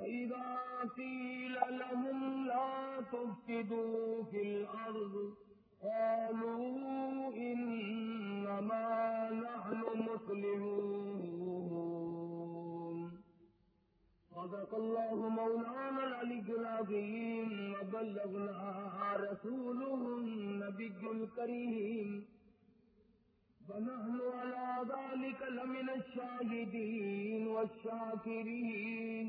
وإذا قيل لهم لا تفسدوا في الأرض قالوا إنما نحن مسلمون صدق الله مولانا العلي العظيم وبلغنا رسوله النبي الكريم ونحن على ذلك لمن الشاهدين والشاكرين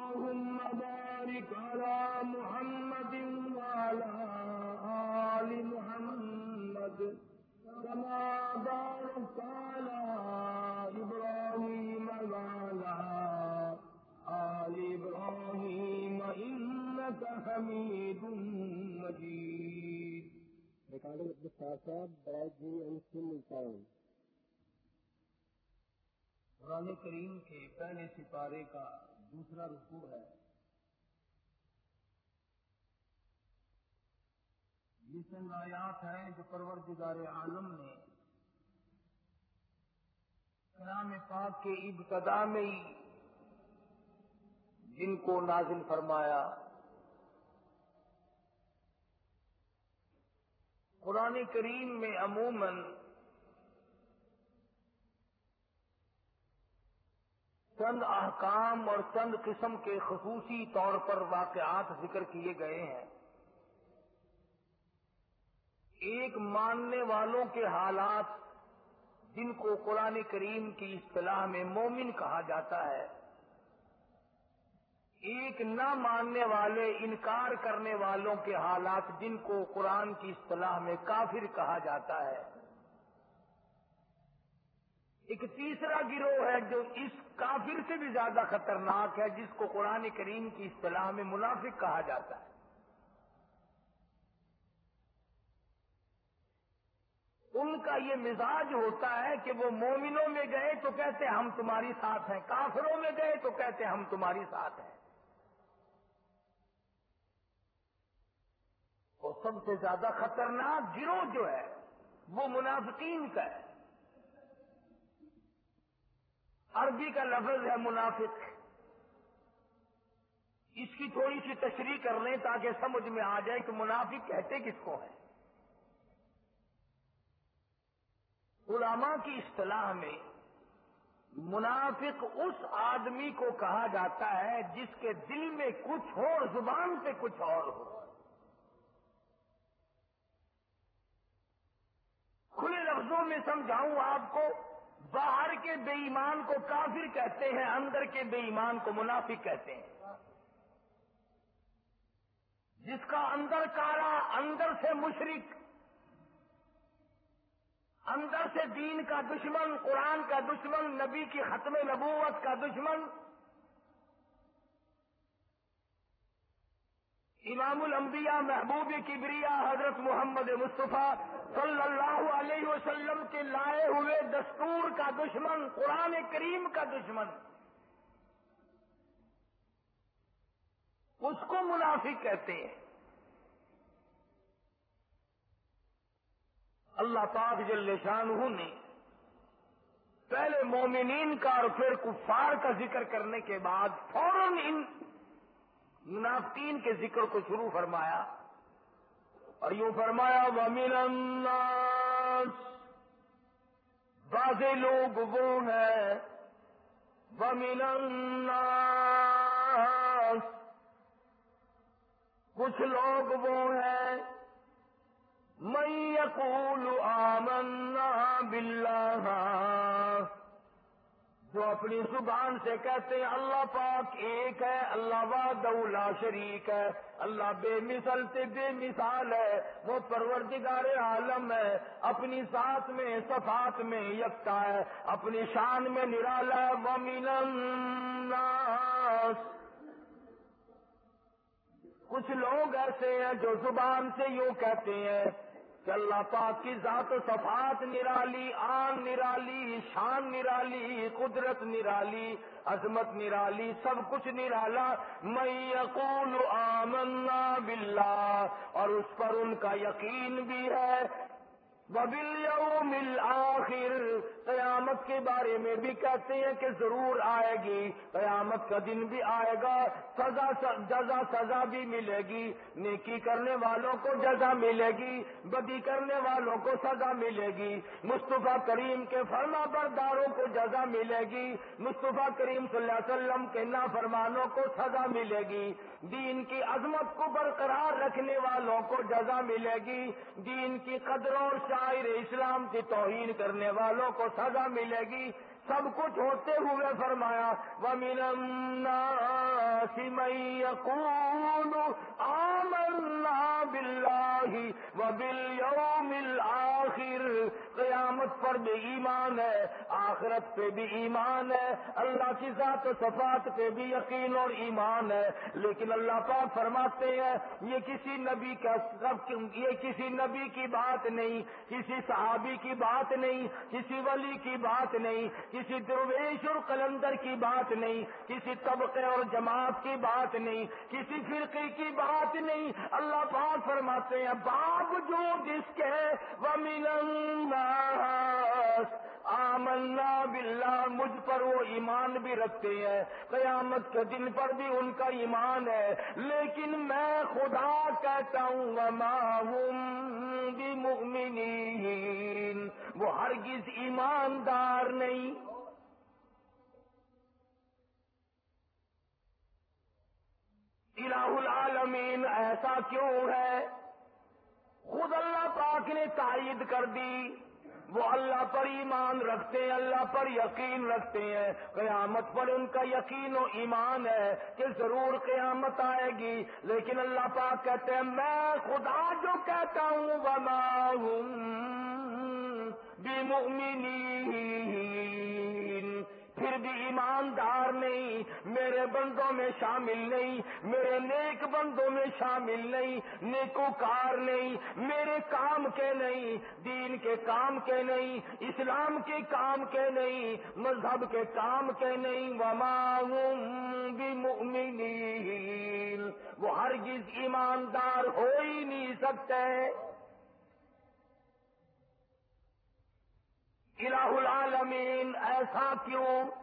Recording of the Sasa by G. and Simultan. قرآن کریم کے پہلے سپارے کا دوسرا رکوع ہے یہ چند آیات ہیں جو پروردگار عالم نے کلام پاک کے ابتدا میں ہی جن کو نازل فرمایا قرآن کریم میں عموماً چند احکام اور چند قسم کے خصوصی طور پر واقعات ذکر کیے گئے ہیں۔ ایک ماننے والوں کے حالات جن کو قرآن کریم کی اصطلاح میں مومن کہا جاتا ہے۔ ایک نہ ماننے والے، انکار کرنے والوں کے حالات جن کو قرآن کی اصطلاح میں کافر کہا جاتا ہے۔ ایک تیسرا گروہ ہے جو اس کافر سے بھی زیادہ خطرناک ہے، جس کو قرآن کریم کی اصطلاح میں منافق کہا جاتا ہے۔ ان کا یہ مزاج ہوتا ہے کہ وہ مومنوں میں گئے تو کہتے ہم تمہاری ساتھ ہیں، کافروں میں گئے تو کہتے ہم تمہاری ساتھ ہیں۔ اور سب سے زیادہ خطرناک گروہ جو ہے، وہ منافقین کا ہے۔ عربی کا لفظ ہے منافق۔ اس کی تھوڑی سی تشریح کر لیں تاکہ سمجھ میں آ جائے کہ منافق کہتے کس کو ہیں۔ علماء کی اصطلاح میں منافق اس آدمی کو کہا جاتا ہے جس کے دل میں کچھ ہو اور زبان پہ کچھ اور ہو۔ لفظوں میں سمجھاؤں، آپ کو باہر کے بے ایمان کو کافر کہتے ہیں، اندر کے بے ایمان کو منافق کہتے ہیں۔ جس کا اندر کارا، اندر سے مشرق اندر سے دین کا دشمن، قرآن کا دشمن، نبی کی ختم نبوت کا دشمن امام الانبیاء محبوب کبریا حضرت محمد مصطفیٰ صلی اللہ علیہ وسلم کے لائے ہوئے دستور کا دشمن، قرآن کریم کا دشمن۔ اس کو منافق کہتے ہیں۔ اللہ پاک جل شانہ نے پہلے مومنین کا اور پھر کفار کا ذکر کرنے کے بعد فوراً ان منافقین کے ذکر کو شروع فرمایا اور یوں فرمایا، ومن الناس بعض لوگ وہ ہیں۔ ومن الناس، کچھ لوگ وہ ہیں۔ من یقول آمنا باللہ جو اپنی زبان سے کہتے ہیں، اللہ پاک ایک ہے، اللہ واد شریک ہے، اللہ بے مثل سے بے مثال ہے، وہ پروردگار عالم ہے، اپنی ساتھ میں، صفات میں یکتا ہے، اپنی شان میں نرالا ومن الناس۔ کچھ لوگ ایسے ہیں جو زبان سے یوں کہتے ہیں کہ اللہ پاک کی ذات و صفات نرالی، آن نرالی، شان نرالی، قدرت نرالی، عظمت نرالی، سب کچھ نرالا۔ میں یقول آمنا باللہ، اور اس پر ان کا یقین بھی ہے۔ وبالیوم الاخر، قیامت کے بارے میں بھی کہتے ہیں کہ ضرور آئے گی۔ قیامت کا دن بھی آئے گا، سزا جزا، سزا بھی ملے گی۔ نیکی کرنے والوں کو جزا ملے گی، بدی کرنے والوں کو سزا ملے گی۔ مصطفیٰ کریم کے فرما برداروں کو جزا ملے گی۔ مصطفیٰ کریم صلی اللہ علیہ وسلم کے نافرمانوں کو سزا ملے گی۔ دین کی عظمت کو برقرار رکھنے والوں کو جزا ملے گی۔ دین کی قدروں اور شاعر اسلام کی توہین کرنے والوں کو سزا ملے گی سب کچھ ہوتے ہوئے فرمایا، ومن الناس من يقول آمنا باللہ قیامت پر بھی ایمان ہے، آخرت پہ بھی ایمان ہے، اللہ کی ذات و صفات پہ بھی یقین اور ایمان ہے۔ لیکن اللہ پاک فرماتے ہیں، یہ کسی نبی کا یہ کسی نبی کی بات نہیں، کسی صحابی کی بات نہیں، کسی ولی کی بات نہیں کسی درویش اور کلندر کی بات نہیں، کسی طبقے اور جماعت کی بات نہیں، کسی فرقے کی بات نہیں۔ اللہ پاک فرماتے ہیں باوجود اس کے، ومن الناس آمنا باللہ، مجھ پر وہ ایمان بھی رکھتے ہیں۔ قیامت کے دن پر بھی ان کا ایمان ہے۔ لیکن میں خدا کہتا ہوں، وما هم بمؤمنین وہ ہرگز ایماندار نہیں۔ الہ العالمین، ایسا کیوں ہے؟ خود اللہ پاک نے تائید کر دی۔ وہ اللہ پر ایمان رکھتے ہیں، اللہ پر یقین رکھتے ہیں۔ قیامت پر ان کا یقین و ایمان ہے کہ ضرور قیامت آئے گی۔ لیکن اللہ پاک کہتے ہیں، میں خدا جو کہتا ہوں، وما ہوں بمؤمنین پھر بھی ایماندار نہیں، میرے بندوں میں شامل نہیں، میرے نیک بندوں میں شامل نہیں، نیکوکار نہیں، میرے کام کے نہیں، دین کے کام کے نہیں، اسلام کے کام کے نہیں، مذہب کے کام کے نہیں، وما هم بمؤمنین۔ وہ ہرگز ایماندار ہو ہی نہیں سکتے۔ الہ العالمین ایسا کیوں؟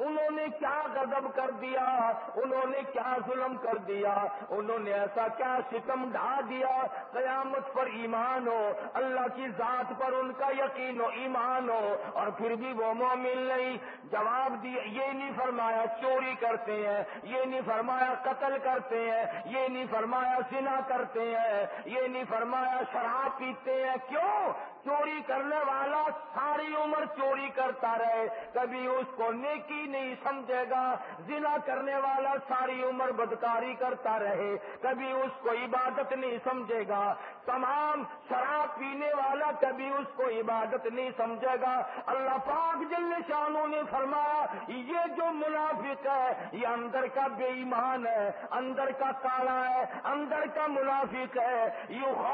انہوں نے کیا غضب کر دیا؟ انہوں نے کیا ظلم کر دیا؟ انہوں نے ایسا کیا ستم ڈھا دیا؟ قیامت پر ایمان ہو، اللہ کی ذات پر ان کا یقین و ایمان ہو۔ اور پھر بھی وہ مومن نہیں۔ جواب دیا یہ نہیں فرمایا چوری کرتے ہیں، یہ نہیں فرمایا قتل کرتے ہیں، یہ نہیں فرمایا سنا کرتے ہیں، یہ نہیں فرمایا شراب پیتے ہیں۔ کیوں؟ چوری کرنے والا ساری عمر چوری کرتا رہے، کبھی اس کو نیکی نہیں سمجھے گا۔ زنا کرنے والا ساری عمر بدکاری کرتا رہے، کبھی اس کو عبادت نہیں سمجھے گا۔ تمام شراب پینے والا کبھی اس کو عبادت نہیں سمجھے گا۔ اللہ پاک جل شانوں نے فرمایا، یہ جو منافق ہے، یہ اندر کا بے ایمان ہے، اندر کا کالا ہے، اندر کا منافق ہے۔ یو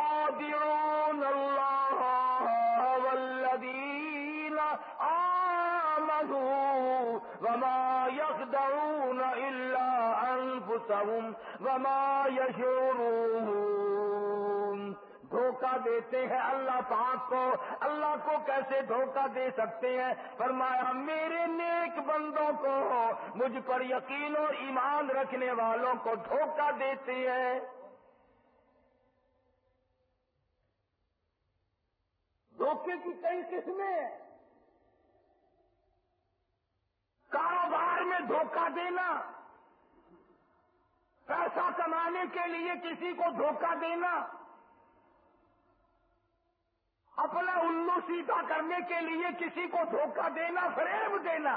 اللہ والذین آمنوا وما يخدعون إلا أنفسهم وما يشعرون۔ دھوکہ دیتے ہیں اللہ پاک کو۔ اللہ کو کیسے دھوکہ دے سکتے ہیں؟ فرمایا، میرے نیک بندوں کو، مجھ پر یقین اور ایمان رکھنے والوں کو دھوکہ دیتے ہیں۔ دھوکے کی کئی قسمیں کاروبار میں دھوکہ دینا، پیسہ کمانے کے لیے کسی کو دھوکہ دینا، اپنا الو سیدھا کرنے کے لیے کسی کو دھوکہ دینا، فریب دینا۔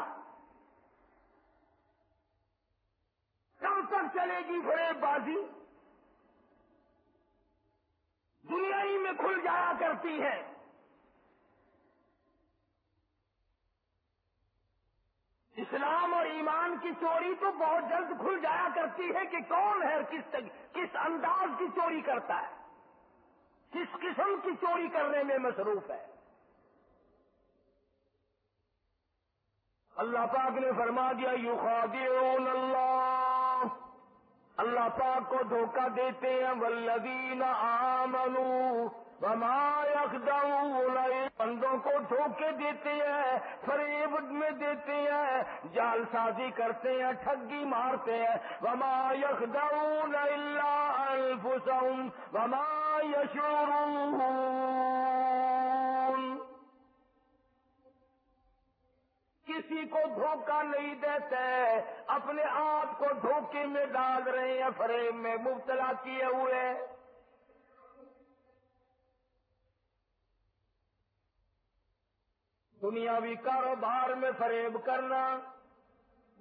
کب تک چلے گی فریب بازی؟ دنیا ہی میں کھل جایا کرتی ہے۔ اسلام اور ایمان کی چوری تو بہت جلد کھل جایا کرتی ہے کہ کون ہے کس کس انداز کی چوری کرتا ہے؟ کس قسم کی چوری کرنے میں مصروف ہے؟ اللہ پاک نے فرما دیا یو خادعون اللہ۔ اللہ پاک کو دھوکہ دیتے ہیں ولدین آمنو وما يخدعون بندوں کو دھوکے دیتے ہیں، فریب میں دیتے ہیں، جال سازی کرتے ہیں، ٹھگی مارتے ہیں۔ وما يخدعون الا انفسهم وما يشعرون۔ کسی کو دھوکہ نہیں دیتے، اپنے آپ کو دھوکے میں ڈال رہے ہیں، فریب میں مبتلا کیے ہوئے۔ دنیاوی کاروبار میں فریب کرنا،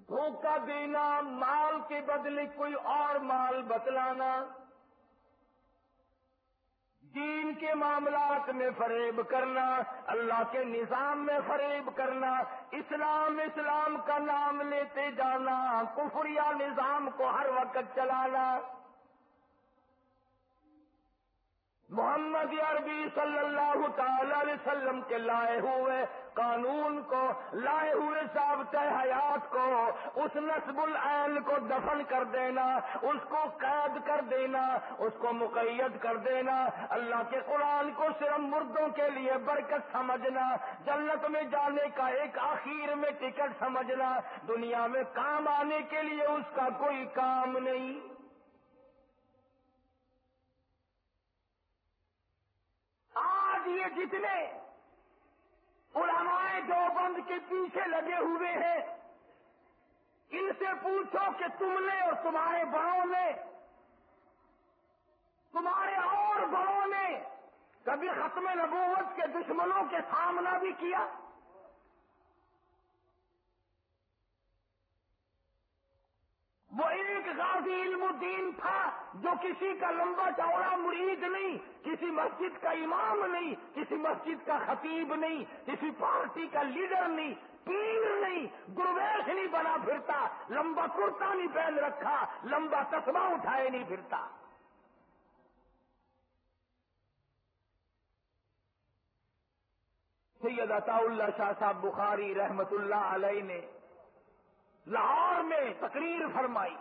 دھوکہ دینا، مال کے بدلے کوئی اور مال بتلانا، دین کے معاملات میں فریب کرنا، اللہ کے نظام میں فریب کرنا، اسلام اسلام کا نام لیتے جانا کفریا نظام کو ہر وقت چلانا۔ محمد عربی صلی اللہ تعالی علیہ وسلم کے لائے ہوئے قانون کو، لائے ہوئے ضابطۂ حیات کو، اس نصب العین کو دفن کر دینا، اس کو قید کر دینا، اس کو مقید کر دینا، اللہ کے قرآن کو صرف مردوں کے لیے برکت سمجھنا، جنت میں جانے کا ایک آخر میں ٹکٹ سمجھنا، دنیا میں کام آنے کے لیے اس کا کوئی کام نہیں۔ یہ جتنے علماء دیوبند کے پیچھے لگے ہوئے ہیں، ان سے پوچھو کہ تم نے اور تمہارے بڑوں نے، تمہارے اور بڑوں نے کبھی ختم نبوت کے دشمنوں کے سامنا بھی کیا؟ وہ ایک غازی علم الدین تھا جو کسی کا لمبا چوڑا مرید نہیں، کسی مسجد کا امام نہیں، کسی مسجد کا خطیب نہیں، کسی پارٹی کا لیڈر نہیں، پیر نہیں، گرویش نہیں بنا پھرتا، لمبا کرتا نہیں پہن رکھا، لمبا تسمہ اٹھائے نہیں پھرتا۔ سید عطا اللہ شاہ صاحب بخاری رحمت اللہ علیہ نے لاہور میں تقریر فرمائی۔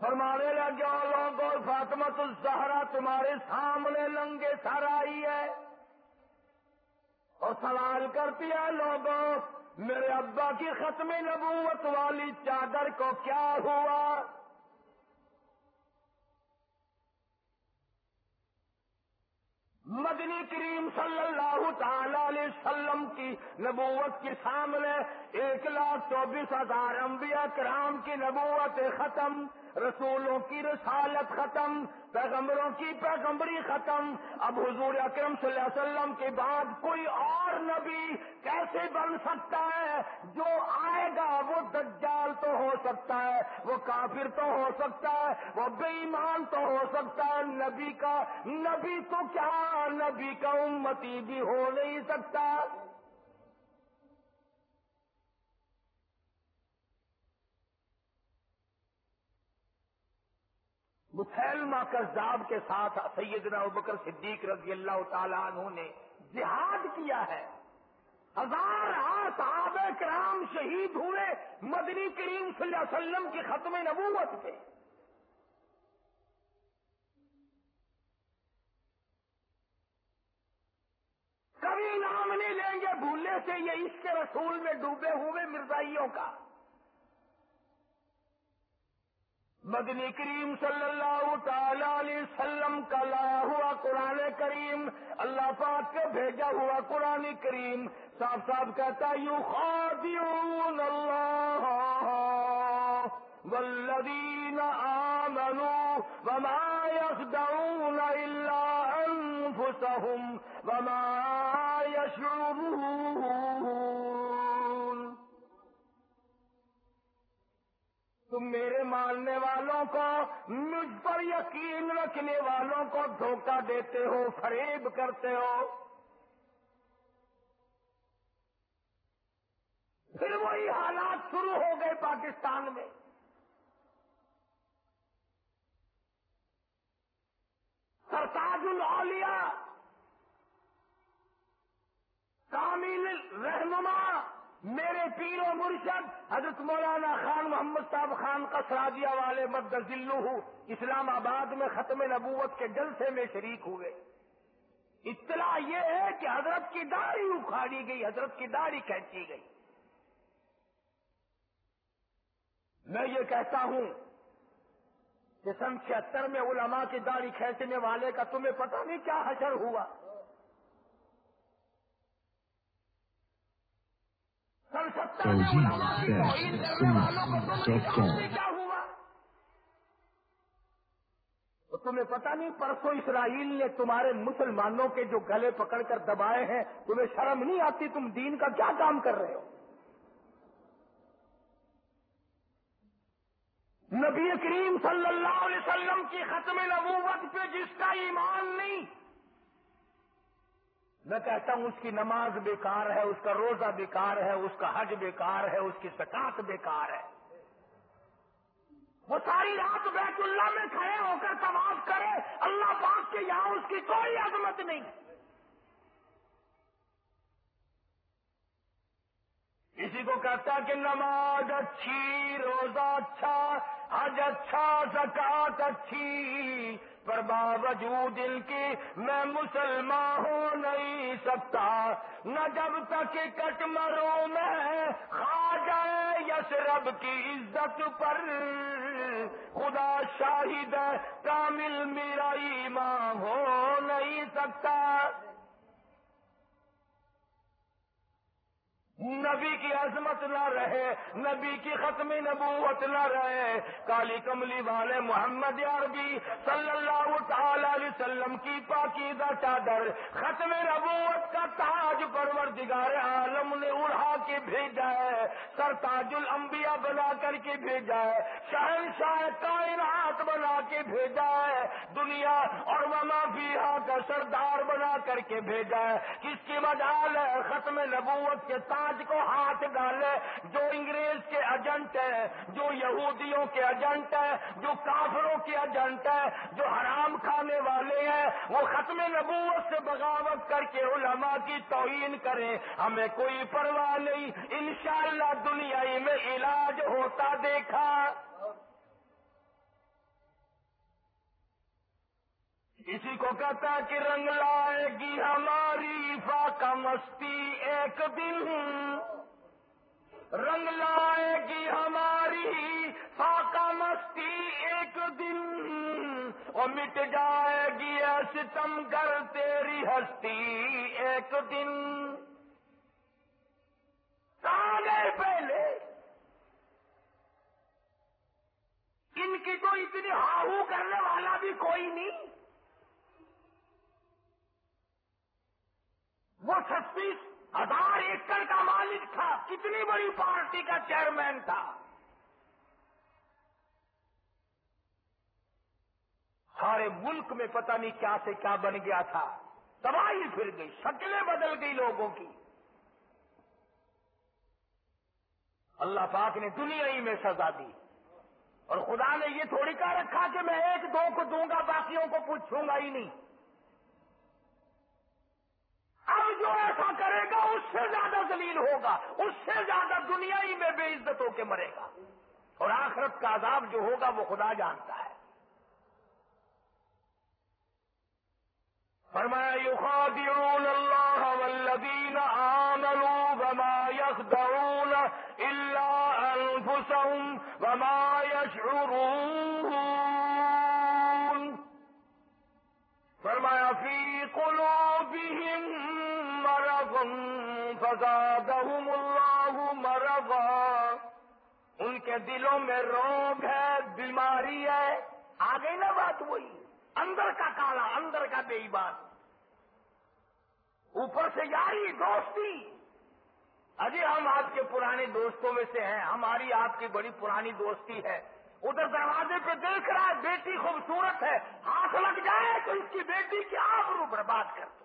فرمانے لگے لوگوں فاطمت الزہرا تمہارے سامنے لنگے سر آئی ہے۔ اور سوال کرتی ہے لوگوں میرے ابا کی ختم نبوت والی چادر کو کیا ہوا؟ مدنی کریم صلی اللہ تعالی علیہ وسلم کی نبوت کے سامنے ایک لاکھ چوبیس ہزار انبیاء کرام کی نبوت ختم رسولوں کی رسالت ختم، پیغمبروں کی پیغمبری ختم۔ اب حضور اکرم صلی اللہ علیہ وسلم کے بعد کوئی اور نبی کیسے بن سکتا ہے؟ جو آئے گا وہ دجال تو ہو سکتا ہے، وہ کافر تو ہو سکتا ہے، وہ بے ایمان تو ہو سکتا ہے۔ نبی کا، نبی تو کیا؟ نبی کا امتی بھی ہو نہیں سکتا۔ مسلمہ کذاب کے ساتھ سیدنا ابکر صدیق رضی اللہ تعالیٰ عنہ نے جہاد کیا ہے۔ ہزار ہاں صحاب کرام شہید ہوئے مدنی کریم صلی اللہ علیہ وسلم کی ختم نبوت پہ۔ کبھی نام نہیں لیں گے بھولنے سے یہ اس کے رسول میں ڈوبے ہوئے مرزائیوں کا۔ مدنی کریم صلی اللہ تعالی علیہ وسلم کا لایا ہوا قرآن کریم، اللہ پاک کے بھیجا ہوا قرآن کریم صاف صاف کہتا یو خادیون اللہ والذین آمنوا وما يخدعون الا انفسهم وما يشعرون تم میرے ماننے والوں کو، مجھ پر یقین رکھنے والوں کو دھوکہ دیتے ہو، فریب کرتے ہو۔ پھر وہی حالات شروع ہو گئے پاکستان میں۔ سرتاج الاولیاء، کامل رہنما میرے پیر و مرشد حضرت مولانا خان محمد صاحب خان کا سراجیا والے مد ذلو اسلام آباد میں ختم نبوت کے جلسے میں شریک ہوئے۔ اطلاع یہ ہے کہ حضرت کی داڑھی اکھاڑی گئی، حضرت کی داڑھی کھینچی گئی۔ میں یہ کہتا ہوں کہ سن چھہتر میں علماء کی داڑھی کھینچنے والے کا تمہیں پتہ نہیں کیا حشر ہوا۔ کیا ہوا؟ تو تمہیں پتا نہیں پرسوں اسرائیل نے تمہارے مسلمانوں کے جو گلے پکڑ کر دبائے ہیں، تمہیں شرم نہیں آتی تم دین کا کیا کام کر رہے ہو؟ نبی کریم صلی اللہ علیہ وسلم کی ختم نبوت پہ جس کا ایمان نہیں میں کہتا ہوں اس کی نماز بیکار ہے، اس کا روزہ بیکار ہے، اس کا حج بیکار ہے، اس کی سکاط بیکار ہے۔ وہ ساری رات بیت اللہ میں کھڑے ہو کر تباہ کرے، اللہ پاک کے یہاں اس کی کوئی عظمت نہیں۔ کسی کو کہتا کہ نماز اچھی، روزہ اچھا حج اچھا زکات اچھی پر باوجود ان کی میں مسلمان ہو نہیں سکتا۔ نہ جب تک کٹ مروں میں کھا جائے یس رب کی عزت پر۔ خدا شاہد کامل میرا ایمان ہو نہیں سکتا۔ نبی کی عظمت نہ رہے، نبی کی ختم نبوت نہ رہے۔ کالی کملی والے محمد عربی صلی اللہ تعالی علیہ وسلم کی پاکیزہ چادر، ختم نبوت کا تاج پرور عالم نے اڑا کے بھیجا ہے، سر تاج الانبیاء بنا کر کے بھیجا ہے شہن شاہ کائنات بنا کے بھیجا ہے، دنیا اور وما بھی کا سردار بنا کر کے بھیجا ہے۔ کس کی مجال ہے ختم نبوت کے تاج کو ہاتھ ڈالے؟ جو انگریز کے ایجنٹ ہے جو یہودیوں کے ایجنٹ ہے جو کافروں کے ایجنٹ ہے جو حرام کھانے والے ہیں، وہ ختم نبوت سے بغاوت کر کے علماء کی توہین کریں۔ ہمیں کوئی پرواہ نہیں، انشاءاللہ دنیا میں علاج ہوتا دیکھا۔ اسی کو کہتا کہ رنگ لائے گی ہماری فاقہ مستی ایک دن۔ رنگ لائے گی ہماری فاقہ مستی ایک دن۔ اور مٹ جائے گی ستم کر تیری ہستی ایک دن۔ گئے پہلے ان کی تو اتنی ہاہو کرنے والا بھی کوئی نہیں۔ وہ چھتیس ہزار ایکڑ کا مالک تھا، کتنی بڑی پارٹی کا چیئرمین تھا۔ سارے ملک میں پتہ نہیں کیا سے کیا بن گیا تھا۔ تباہی پھر گئی، شکلیں بدل گئی لوگوں کی۔ اللہ پاک نے دنیا ہی میں سزا دی۔ اور خدا نے یہ تھوڑی کہا رکھا کہ میں ایک دو کو دوں گا، باقیوں کو پوچھوں گا ہی نہیں۔ اب جو ایسا کرے گا، اس سے زیادہ ذلیل ہوگا، اس سے زیادہ دنیا ہی میں بے عزت ہو کے مرے گا۔ اور آخرت کا عذاب جو ہوگا، وہ خدا جانتا ہے۔ فرمایا يخادعون الله والذين آمنوا وما يخدعون إلا أنفسهم وما يشعرون. فرمایا في قلوبهم مرض، فزادهم الله مرضا. ان کے دلوں میں روگ ہے، بیماری ہے. آگے نہ بات وہی اندر کا کالا، اندر کا بے بات اوپر سے یاری دوستی. ابھی ہم آپ کے پرانے دوستوں میں سے ہیں، ہماری آپ کی بڑی پرانی دوستی ہے۔ ادھر دروازے پہ دیکھ رہا ہے، بیٹی خوبصورت ہے۔ ہاتھ لگ جائے تو اس کی بیٹی کی آبرو برباد کر دو۔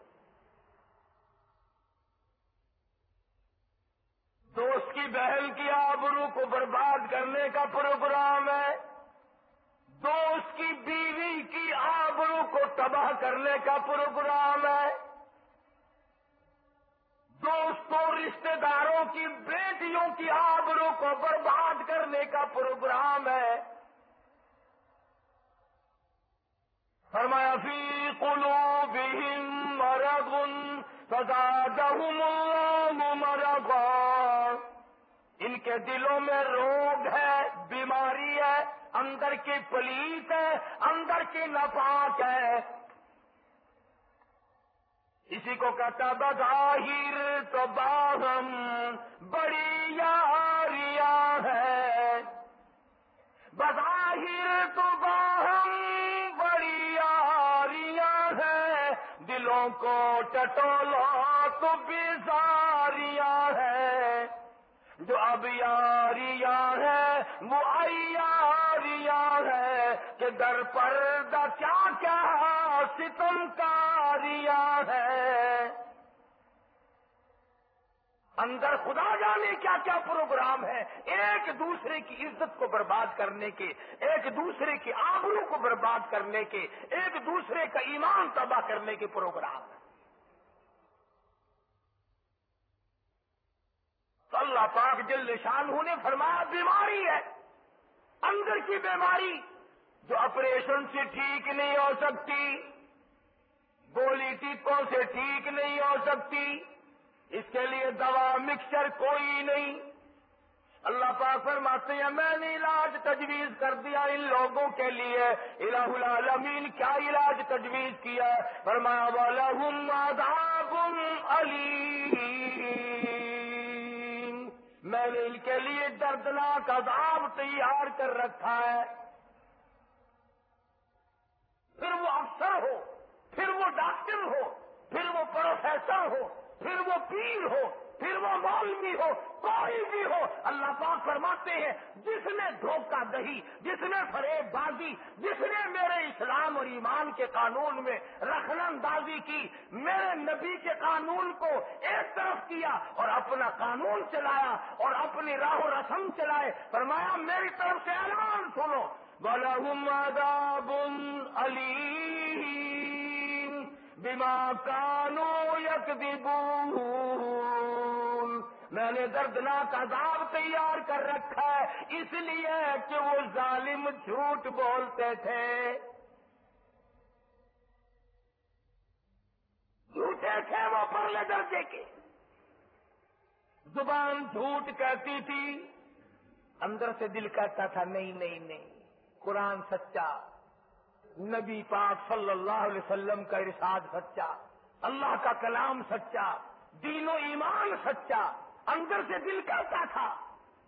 دوست کی بہن کی آبرو کو برباد کرنے کا پروگرام ہے۔ دوست کی بیوی کی آبرو کو تباہ کرنے کا پروگرام ہے۔ دوستوں رشتہ داروں کی، بیٹیوں کی آبرو کو برباد کرنے کا پروگرام ہے۔ فرمایا، فی قلوبہم مرض، فزادہم اللہ مرضا۔ ان کے دلوں میں روگ ہے، بیماری ہے، اندر کی پلیت ہے، اندر کی نفاق ہے۔ اسی کو کہتا بظاہر تو باہم بڑی یاریاں ہے بظاہر تو باہم بڑی یاریاں ہے دلوں کو ٹٹولا تو بیزاریاں ہے جو اب یاریاں ہے وہ ایاریاں ہے کہ در پردہ کیا کیا ستم کا کاریاں ہے۔ اندر خدا جانے کیا کیا پروگرام ہے۔ ایک دوسرے کی عزت کو برباد کرنے کے، ایک دوسرے کی آبرو کو برباد کرنے کے، ایک دوسرے کا ایمان تباہ کرنے کے پروگرام ہے۔ تو اللہ پاک جل نشان ہونے فرمایا، بیماری ہے۔ اندر کی بیماری جو آپریشن سے ٹھیک نہیں ہو سکتی۔ گولی ٹیپوں سے ٹھیک نہیں ہو سکتی۔ اس کے لیے دوا، مکسچر کوئی نہیں۔ اللہ پاک فرماتے ہیں، میں نے علاج تجویز کر دیا ان لوگوں کے لیے۔ الہ العالمین، کیا علاج تجویز کیا؟ فرمایا والا عذاب علی میں نے ان کے لیے دردناک عذاب تیار کر رکھا ہے۔ پھر وہ افسر ہو۔ پھر وہ ڈاکٹر ہو، پھر وہ پروفیسر ہو، پھر وہ پیر ہو، پھر وہ مولوی ہو، کوئی بھی ہو، اللہ پاک فرماتے ہیں، جس نے دھوکہ دہی، جس نے فریب بازی، جس نے میرے اسلام اور ایمان کے قانون میں رخن اندازی کی، میرے نبی کے قانون کو ایک طرف کیا اور اپنا قانون چلایا اور اپنی راہ و رسم چلائے، فرمایا میری طرف سے اعلان سنو۔ علی بما کانو یکذبون میں نے دردناک عذاب تیار کر رکھا ہے، اس لیے کہ وہ ظالم جھوٹ بولتے تھے۔ جھوٹے تھے وہ پرلے درجے کے۔ زبان جھوٹ کہتی تھی، اندر سے دل کہتا تھا، نہیں نہیں نہیں، قرآن سچا۔ نبی پاک صلی اللہ علیہ وسلم کا ارشاد سچا، اللہ کا کلام سچا، دین و ایمان سچا، اندر سے دل کہتا تھا،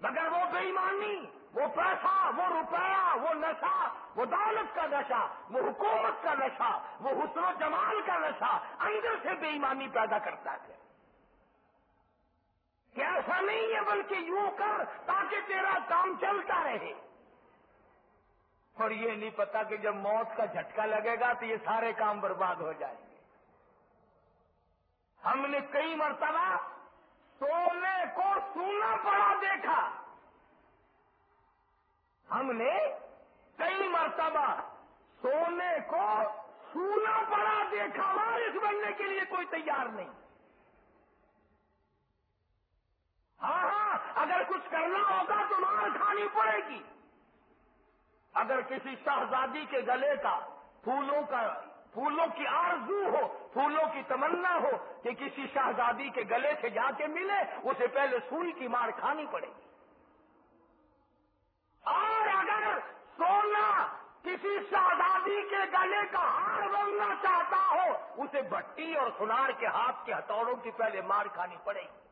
مگر وہ بے ایمانی، وہ پیسہ، وہ روپیہ، وہ نشہ، وہ دولت کا نشہ، وہ حکومت کا نشہ، وہ حسن و جمال کا نشہ، اندر سے بے ایمانی پیدا کرتا ہے۔ کہ ایسا نہیں ہے بلکہ یوں کر تاکہ تیرا کام چلتا رہے۔ اور یہ نہیں پتا کہ جب موت کا جھٹکا لگے گا تو یہ سارے کام برباد ہو جائیں گے۔ ہم نے کئی مرتبہ سونے کو سونا پڑا دیکھا۔ ہم نے کئی مرتبہ سونے کو سونا پڑا دیکھا۔ وارث بننے کے لیے کوئی تیار نہیں۔ ہاں ہاں اگر کچھ کرنا ہوگا تو مار کھانی پڑے گی۔ اگر کسی شہزادی کے گلے کا پھولوں کا پھولوں کی آرزو ہو، پھولوں کی تمنا ہو کہ کسی شہزادی کے گلے سے جا کے ملے، اسے پہلے سوئی کی مار کھانی پڑے گی۔ اور اگر سونا کسی شہزادی کے گلے کا ہار بننا چاہتا ہو، اسے بٹی اور سنار کے ہاتھ کے ہتھوڑوں کی پہلے مار کھانی پڑے گی۔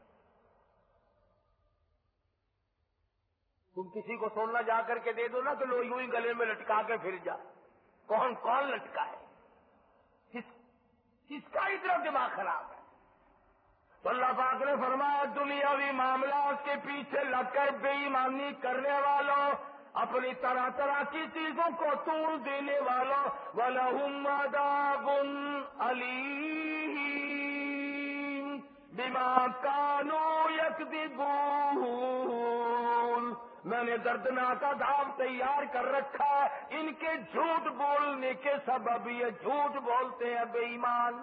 تم کسی کو سونا جا کر کے دے دو نا تو لوگ یوں ہی گلے میں لٹکا کے پھر جا۔ کون کون لٹکا ہے؟ کس کس کا اتنا دماغ خراب ہے؟ تو اللہ پاک نے فرمایا، دنیاوی معاملات کے پیچھے لگ کر بے ایمانی کرنے والوں، اپنی طرح طرح کی چیزوں کو طول دینے والوں والا بن علی بیما کانو یک میں نے دردناک دھاو تیار کر رکھا ہے۔ ان کے جھوٹ بولنے کے سبب یہ جھوٹ بولتے ہیں بے ایمان۔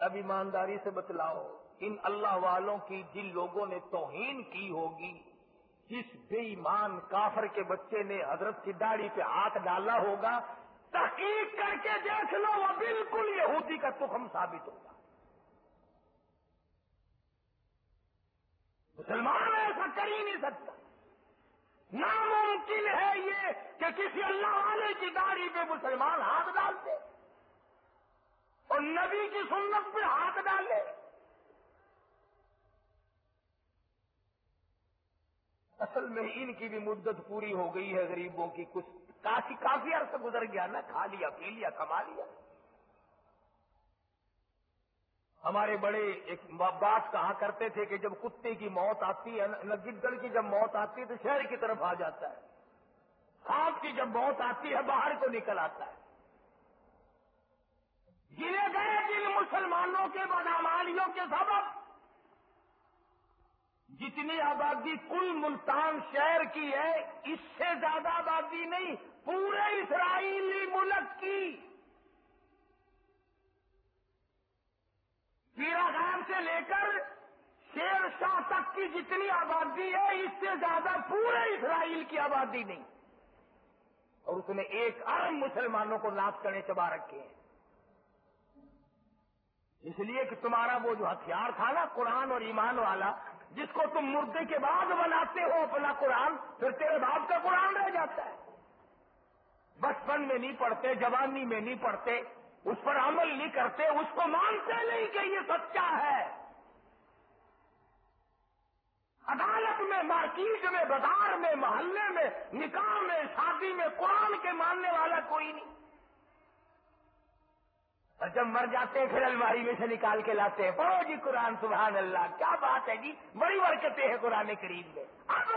اب ایمانداری سے بتلاؤ، ان اللہ والوں کی، جن لوگوں نے توہین کی ہوگی، جس بے ایمان کافر کے بچے نے حضرت کی داڑھی پہ ہاتھ ڈالا ہوگا، تحقیق کر کے دیکھ لو، وہ بالکل یہودی کا تخم ثابت ہوگا۔ مسلمان ایسا کر ہی نہیں سکتا۔ ناممکن ہے یہ کہ کسی اللہ والے کی داڑھی پہ مسلمان ہاتھ ڈالتے اور نبی کی سنت پہ ہاتھ ڈالے۔ اصل میں ان کی بھی مدت پوری ہو گئی ہے، غریبوں کی کچھ کافی کافی عرصہ گزر گیا نا کھا لیا، پی لیا، کما لیا۔ ہمارے بڑے ایک بات کہا کرتے تھے کہ جب کتے کی موت آتی ہے، نہ گدڑ کی جب موت آتی ہے تو شہر کی طرف آ جاتا ہے۔ سانپ کی جب موت آتی ہے، باہر کو نکل آتا ہے۔ گرے گئے جن مسلمانوں کے بدامالیوں کے سبب۔ جتنی آبادی کل ملتان شہر کی ہے، اس سے زیادہ آبادی نہیں، پورے اسرائیلی ملک کی۔ پیرا گام سے لے کر شیر شاہ تک کی جتنی آبادی ہے، اس سے زیادہ پورے اسرائیل کی آبادی نہیں۔ اور اس نے ایک ارب مسلمانوں کو ناپ کرنے چبا رکھے ہیں۔ اس لیے کہ تمہارا وہ جو ہتھیار تھا نا، قرآن اور ایمان والا، جس کو تم مردے کے بعد بناتے ہو اپنا قرآن، پھر تیرے باپ کا قرآن رہ جاتا ہے۔ بچپن میں نہیں پڑھتے، جوانی میں نہیں پڑھتے اس پر عمل نہیں کرتے، اس کو مانتے نہیں کہ یہ سچا ہے۔ عدالت میں مارکیٹ میں، بازار میں، محلے میں، نکاح میں، شادی میں، قرآن کے ماننے والا کوئی نہیں۔ اور جب مر جاتے ہیں، پھر الماری میں سے نکال کے لاتے ہیں۔ پڑھو جی قرآن، سبحان اللہ، کیا بات ہے جی؟ بڑی برکتیں ہیں قرآن کریم میں۔ اب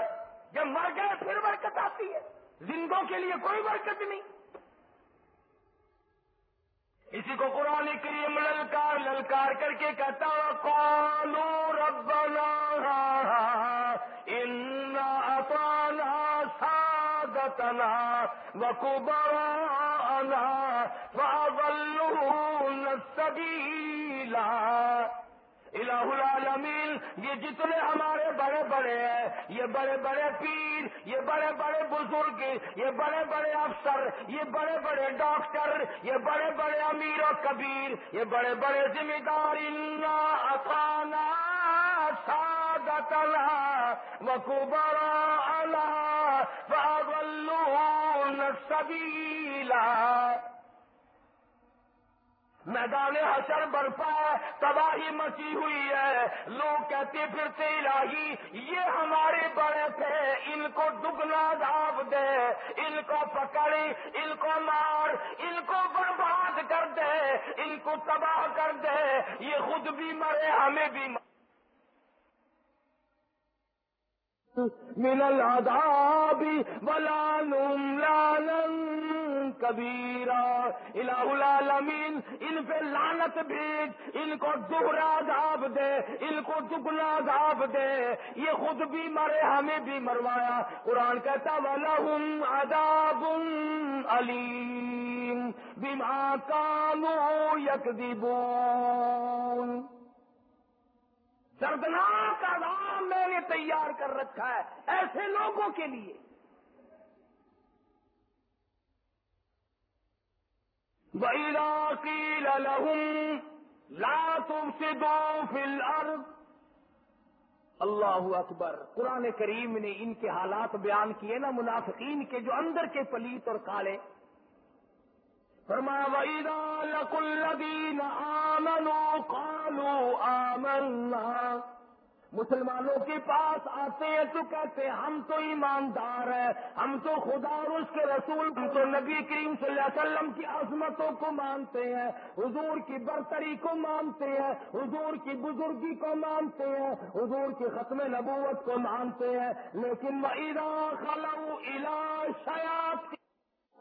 جب مر گئے، پھر برکت آتی ہے۔ زندوں کے لیے کوئی برکت نہیں۔ اسی کو قرآن کریم للکار للکار کر کے کہتا کالو ربنا ان اطانا سادتنا وکبرانا فاضلون السبیلا الہ العالمین، یہ جتنے ہمارے بڑے بڑے ہیں، یہ بڑے بڑے پیر، یہ بڑے بڑے بزرگ، یہ بڑے بڑے افسر، یہ بڑے بڑے ڈاکٹر، یہ بڑے بڑے امیر و کبیر، یہ بڑے بڑے ذمہ دار اخانا سادتنا وکبرا اللہ فاضلون السبیلا میدان حشر برپا ہے، تباہی مچی ہوئی ہے۔ لوگ کہتے پھرتے الہی، یہ ہمارے بڑے تھے۔ ان کو دگنا دھاپ دے، ان کو پکڑ ان کو مار، ان کو برباد کر دے، ان کو تباہ کر دے۔ یہ خود بھی مرے، ہمیں بھی مرے۔ من العذاب ولا لانا کبیرا الہ العالمین، ان پہ لانت بھیج، ان کو دوہرا عذاب دے، ان کو دگنا عذاب دے۔ یہ خود بھی مرے، ہمیں بھی مروایا۔ قرآن کہتا ولہم عذاب علیم بما کانوا یکذبون دردناک عذاب میں نے تیار کر رکھا ہے، ایسے لوگوں کے لیے۔ وَإِذَا قِيلَ لَهُمْ لَا تُفْسِدُوا فِي الْأَرْضِ اللہ اکبر قرآن کریم نے ان کے حالات بیان کیے نا منافقین کے جو اندر کے پلیت اور کالے۔ فرمایا، وَإِذَا لَقُوا الَّذِينَ آمَنُوا قَالُوا آمَنَّا۔ مسلمانوں کے پاس آتے ہیں تو کہتے ہیں، ہم تو ایماندار ہیں، ہم تو خدا اور اس کے رسول، ہم تو نبی کریم صلی اللہ علیہ وسلم کی عظمتوں کو مانتے ہیں، حضور کی برتری کو مانتے ہیں، حضور کی بزرگی کو مانتے ہیں، حضور کی ختم نبوت کو مانتے ہیں، لیکن وَإِذَا خَلَوْا إِلَى شَيَاطِينِهِمْ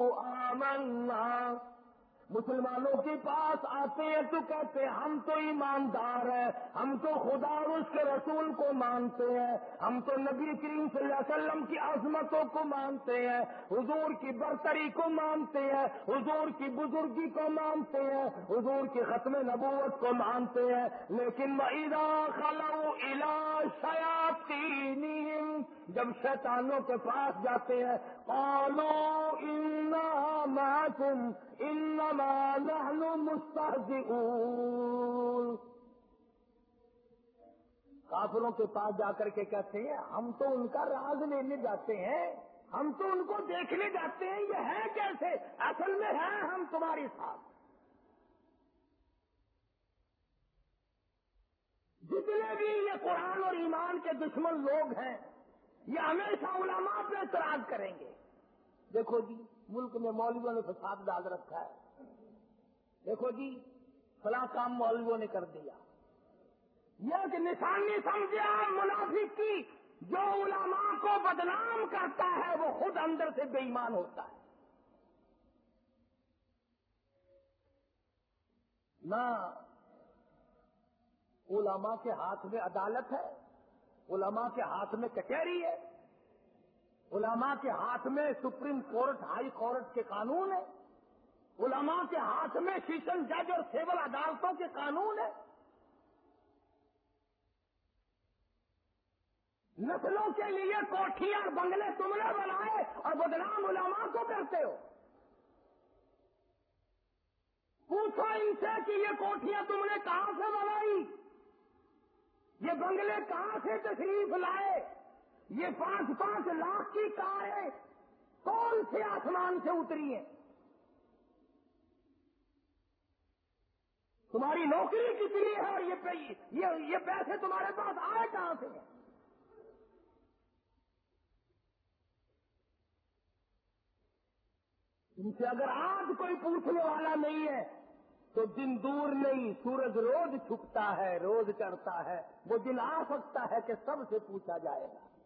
آمَنَّا مسلمانوں کے پاس آتے ہیں تو کہتے ہیں، ہم تو ایماندار ہیں، ہم تو خدا اور اس کے رسول کو مانتے ہیں، ہم تو نبی کریم صلی اللہ علیہ وسلم کی عظمتوں کو مانتے ہیں، حضور کی برتری کو مانتے ہیں، حضور کی بزرگی کو مانتے ہیں، حضور کی ختم نبوت کو مانتے ہیں، لیکن وَإِذَا خَلَوْا إِلَى شَيَاطِينِهِمْ، جب شیطانوں کے پاس جاتے ہیں قَالُوا إِنَّا مَعَكُمْ انما نحن مستهزئون. کافروں کے پاس جا کر کے کہتے ہیں، ہم تو ان کا راز لینے جاتے ہیں، ہم تو ان کو دیکھنے جاتے ہیں، یہ ہے کیسے؟ اصل میں ہے ہم تمہارے ساتھ۔ جتنے بھی یہ قرآن اور ایمان کے دشمن لوگ ہیں، یہ ہمیشہ علماء پہ اعتراض کریں گے۔ دیکھو جی ملک میں مولویوں نے فساد ڈال رکھا ہے۔ دیکھو جی فلاں کام مولویوں نے کر دیا۔ یہ کہ نشانی سمجھے منافق کی جو علماء کو بدنام کرتا ہے، وہ خود اندر سے بے ایمان ہوتا ہے۔ نہ علماء کے ہاتھ میں عدالت ہے، علماء کے ہاتھ میں کچہری ہے۔ علماء کے ہاتھ میں سپریم کورٹ، ہائی کورٹ کے قانون ہے۔ علماء کے ہاتھ میں سیشن جج اور سیول عدالتوں کے قانون ہے۔ نسلوں کے لیے کوٹھی اور بنگلے تم نے بنائے اور بدنام علماء کو کرتے ہو۔ پوچھو ان سے کہ یہ کوٹیاں تم نے کہاں سے بنائی؟ یہ بنگلے کہاں سے تشریف لائے؟ یہ پانچ پانچ لاکھ کی کاریں کون سے آسمان سے اتری ہیں تمہاری نوکری کتنی ہے اور یہ یہ پیسے تمہارے پاس آئے کہاں سے؟ ہیں ان سے اگر آج کوئی پوچھنے والا نہیں ہے، تو دن دور نہیں، سورج روز چھپتا ہے، روز چڑھتا ہے۔ وہ دن آ سکتا ہے کہ سب سے پوچھا جائے گا۔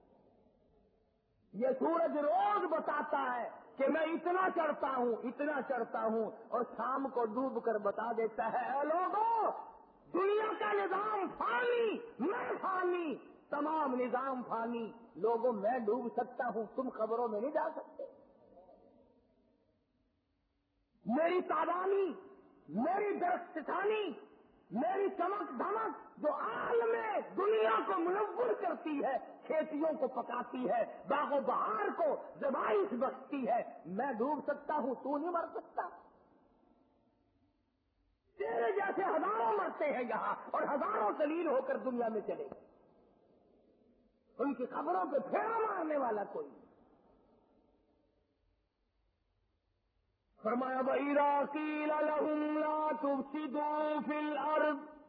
یہ سورج روز بتاتا ہے کہ میں اتنا چڑھتا ہوں، اتنا چڑھتا ہوں اور شام کو ڈوب کر بتا دیتا ہے، اے لوگوں دنیا کا نظام فانی، میں فانی، تمام نظام فانی۔ لوگوں میں ڈوب سکتا ہوں، تم خبروں میں نہیں جا سکتے۔ میری تابانی میری درختانی، میری چمک دھمک جو عالم میں دنیا کو منور کرتی ہے کھیتیوں کو پکاتی ہے باغ و بہار کو زبائش بختی ہے۔ میں ڈوب سکتا ہوں، تو نہیں مر سکتا۔ تیرے جیسے ہزاروں مرتے ہیں یہاں اور ہزاروں دلیل ہو کر دنیا میں چلے۔ ان کی خبروں پہ پھیرا مارنے والا کوئی فرمایا بہیرا قیل لا تفسدوا في الارض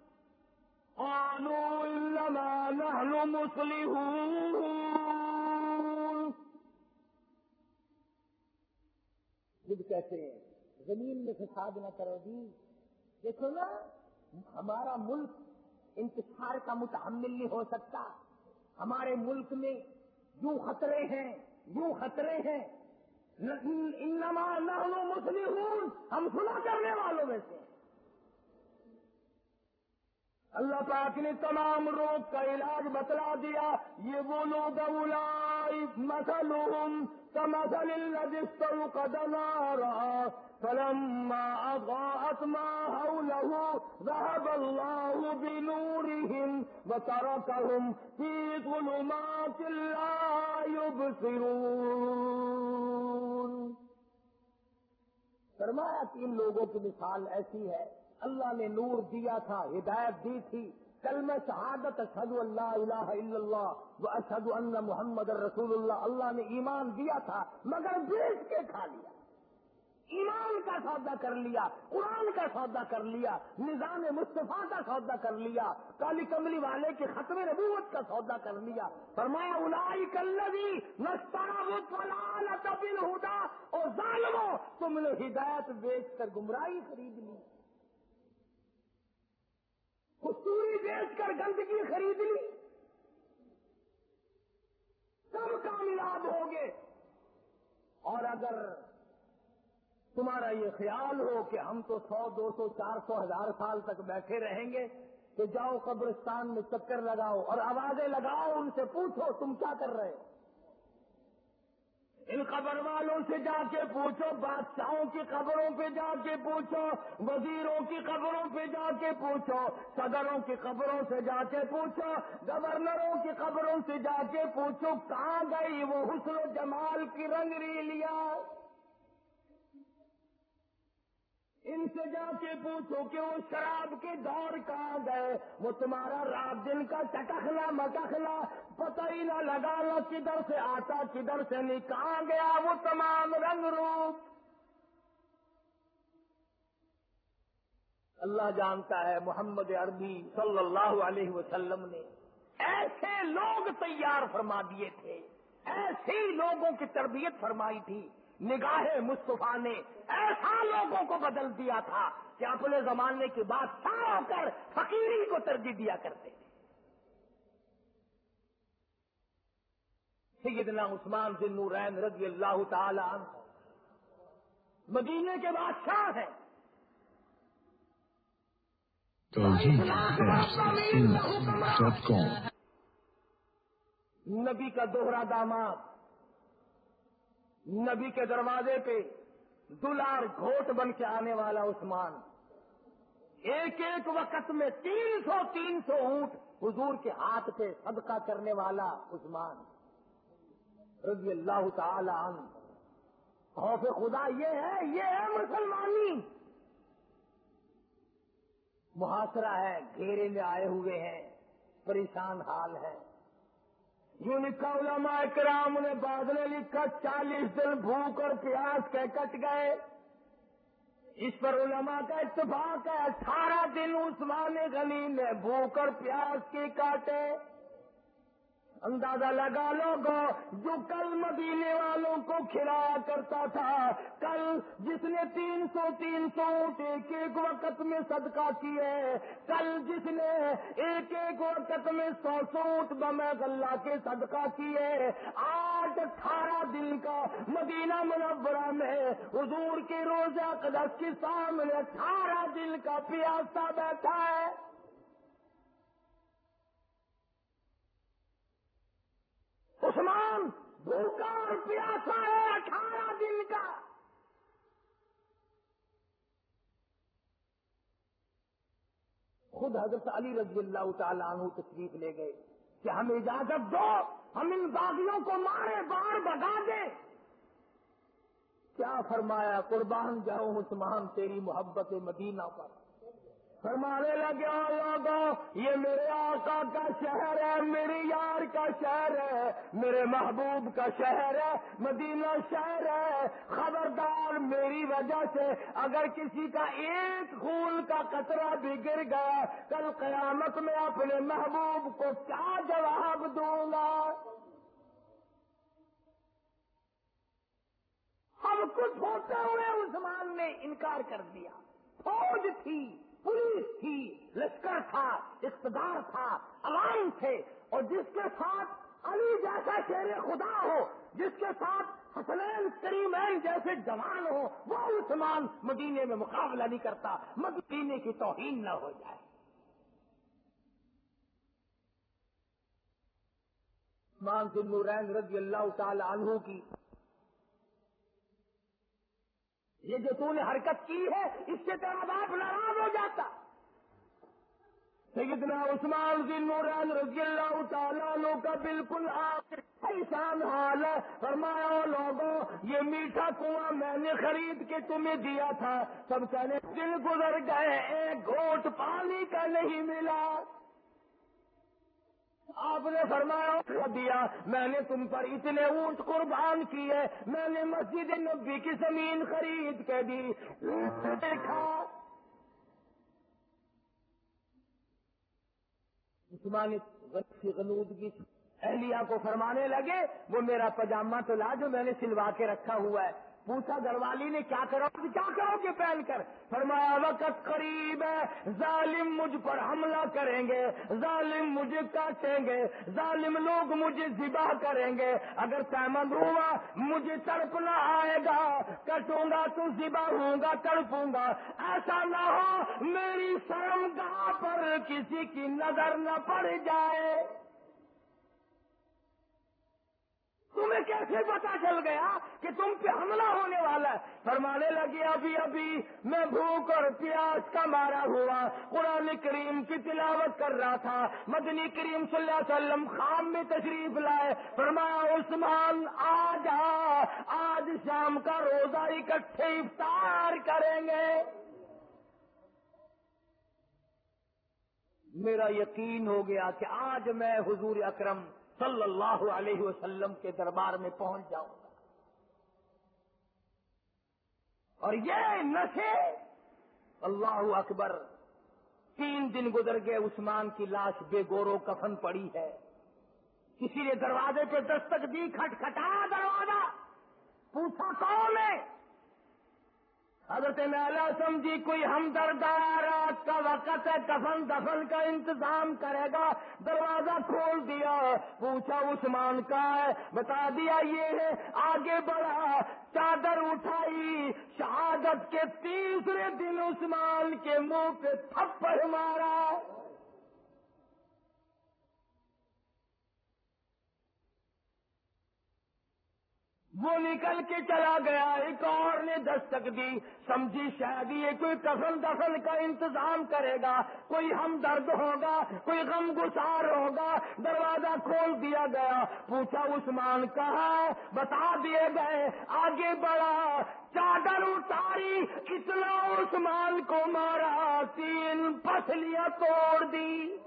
قالوا انما نحن مصلحون. خود کہتے ہیں، زمین میں فساد نہ کرو جی۔ دیکھو نا، ہمارا ملک انتشار کا متحمل نہیں ہو سکتا۔ ہمارے ملک میں یوں خطرے ہیں یوں خطرے ہیں۔ انما نحن مسلمون ہم سنا کرنے والوں میں سے۔ اللہ پاک نے تمام روگ کا علاج بتلا دیا۔ یہ وہ لوگ مسلم كمثل الذي استوقد نارا فلما أضاءت ما حوله ذهب الله بنورهم وتركهم في ظلمات لا يبصرون فرمایا تین لوگوں کی مثال ایسی ہے اللہ نے نور دیا تھا، ہدایت دی تھی۔ کل میں شہادت اشد اللہ الہ الا اللہ اشد اللہ محمد رسول اللہ اللہ نے ایمان دیا تھا، مگر بیچ کے کھا لیا۔ ایمان کا سودا کر لیا، قرآن کا سودا کر لیا، نظام مصطفیٰ کا سودا کر لیا، کالی کملی والے کے ختم نبوت کا سودا کر لیا۔ فرمایا الائی کلوی نستا اور ظالمو، تم نے ہدایت بیچ کر گمراہی خرید لی۔ کستوری بیچ کر گندگی خرید لی۔ سب کامیاب ہوگے اور اگر تمہارا یہ خیال ہو کہ ہم تو سو، دو سو، چار سو ہزار سال تک بیٹھے رہیں گے تو جاؤ قبرستان میں چکر لگاؤ اور آوازیں لگاؤ، ان سے پوچھو تم کیا کر رہے ہو۔ ان قبر والوں سے جا کے پوچھو، بادشاہوں کی قبروں پہ جا کے پوچھو، وزیروں کی قبروں پہ جا کے پوچھو، صدروں کی قبروں سے جا کے پوچھو، گورنروں کی قبروں سے جا کے پوچھو، کہاں گئی وہ حسن و جمال کی رنگ لیا ان سے جا کے پوچھو کہ وہ شراب کے دور کہاں گئے؟ وہ تمہارا رات دن کا چٹخلا مٹخلا پتہ ہی نہ لگا لو کدھر سے آتا، کدھر سے نہیں، کہاں گیا وہ تمام رنگ روپ؟ اللہ جانتا ہے محمد عربی صلی اللہ علیہ وسلم نے ایسے لوگ تیار فرما دیے تھے، ایسے لوگوں کی تربیت فرمائی تھی۔ نگاہ مصطفیٰ نے ایسا لوگوں کو بدل دیا تھا کہ اپنے زمانے کی بات سا ہو کر فقیری کو ترجیح دیا کرتے تھے۔ سیدنا عثمان بن نورین رضی اللہ تعالی عنہ۔ مدینے کے بادشاہ ہیں۔ نبی کا دوہرا داماد۔ نبی کے دروازے پہ دلار گھوٹ بن کے آنے والا عثمان۔ ایک ایک وقت میں تین سو تین سو اونٹ حضور کے ہاتھ پہ صدقہ کرنے والا عثمان۔ رضی اللہ تعالی عنہ۔ خوف خدا یہ ہے یہ ہے مسلمانی۔ محاصرہ ہے، گھیرے میں آئے ہوئے ہیں، پریشان حال ہے۔ یوں لکھا علماء کرام نے بعد نے لکھا چالیس دن بھوک اور پیاس کے کٹ گئے۔ اس پر علماء کا اتفاق ہے اٹھارہ دن عثمان غنی نے بھوک اور پیاس کے کاٹے۔ اندازہ لگا لو گو، جو کل مدینے والوں کو کھلایا کرتا تھا۔ کل جس نے تین سو تین سو ایک ایک وقت میں صدقہ کیے، کل جس نے ایک ایک وقت میں سو سوٹ بم اللہ کے صدقہ کیے۔ آٹھ اٹھارہ دن کا مدینہ منورہ میں حضور کے روزہ قدس کے سامنے اٹھارہ دن کا پیاسا بیٹھا ہے۔ عثمان بھوکا اور پیاسا ہے اٹھارہ دن کا۔ خود حضرت علی رضی اللہ تعالیٰ عنہ تشریف لے گئے کہ ہمیں اجازت دو، ہم ان باغیوں کو مارے باہر بگا دیں کیا فرمایا، قربان جاؤ عثمان تیری محبت مدینہ پر۔ فرمانے لگے لوگوں، یہ میرے آقا کا شہر ہے میرے یار کا شہر ہے، میرے محبوب کا شہر ہے، مدینہ شہر ہے۔ خبردار میری وجہ سے اگر کسی کا ایک خون کا قطرہ بھی گر گیا، کل قیامت میں اپنے محبوب کو کیا جواب دوں گا؟ ہم کچھ ہوتے ہوئے عثمان نے انکار کر دیا۔ فوج تھی۔ پولیس تھی لشکر تھا، اقتدار تھا عوام تھے۔ اور جس کے ساتھ علی جیسا شیر خدا ہو، جس کے ساتھ حسنین کریمین جیسے جوان ہو، وہ عثمان مدینے میں مقابلہ نہیں کرتا، مدینے کی توہین نہ ہو جائے۔ مان سن نورین رضی اللہ تعالی عنہ کی یہ جو تو نے حرکت کی ہے، اس سے تیرا باپ ناراض ہو جاتا۔ سیدنا عثمان ذن نوران رضی اللہ تعالیٰ کا بالکل آپ حال ہے۔ فرمایا لوگوں یہ میٹھا کنواں میں نے خرید کے تمہیں دیا تھا۔ سب کہنے، دل گزر گئے، ایک گھوٹ پانی کا نہیں ملا۔ آپ نے فرمایا دیا، میں نے تم پر اتنے اونٹ قربان کیے، میں نے مسجد نبی کی زمین خرید کے دی۔ دیکھا عثمان غنودگی اہلیہ کو فرمانے لگے، وہ میرا پجامہ تو لا جو میں نے سلوا کے رکھا ہوا ہے۔ پوچھا گھر والی نے کیا کرو کیا کرو گے پہن کر؟ فرمایا، وقت قریب ہے، ظالم مجھ پر حملہ کریں گے، ظالم مجھے کاٹیں گے، ظالم لوگ مجھے ذبح کریں گے۔ اگر سہمت ہوا، مجھے تڑپنا آئے گا، کٹوں گا تو ذبح ہوں گا، تڑپوں گا۔ ایسا نہ ہو، میری شرم گاہ پر کسی کی نظر نہ پڑ جائے تمہیں کیسے پتا چل گیا کہ تم پہ حملہ ہونے والا ہے۔ فرمانے لگی ابھی ابھی میں بھوک اور پیاس کا مارا ہوا۔ قرآن کریم کی تلاوت کر رہا تھا۔ مدنی کریم صلی اللہ علیہ وسلم خام میں تشریف لائے۔ فرمایا، عثمان، آ جا۔ آج شام کا روزہ اکٹھے افطار کریں گے۔ میرا یقین ہو گیا کہ آج میں حضور اکرم صلی اللہ علیہ وسلم کے دربار میں پہنچ جاؤں گا۔ اور یہ نشے، اللہ اکبر، تین دن گزر گئے، عثمان کی لاش بے گورو کفن پڑی ہے۔ کسی نے دروازے پہ دستک دی کھٹ کھٹایا دروازہ۔ پوچھا کون ہے؟ حضرت میلا سمجھی کوئی ہمدرد رات کا وقت ہے، کفن دفن کا انتظام کرے گا، دروازہ کھول دیا، پوچھا عثمان کا ہے، بتا دیا یہ ہے، آگے بڑھا، چادر اٹھائی، شہادت کے تیسرے دن عثمان کے منہ پہ تھپڑ مارا۔ وہ نکل کے چلا گیا، ایک اور نے دستک دی۔ سمجھی شاید یہ کوئی کفن دفن کا انتظام کرے گا۔ کوئی ہم درد ہوگا، کوئی غم گسار ہوگا۔ دروازہ کھول دیا گیا۔ پوچھا، عثمان کہا بتا دیے گئے۔ آگے بڑھا۔ چادر اتاری۔ اتنا عثمان کو مارا۔ تین پسلیاں توڑ دی۔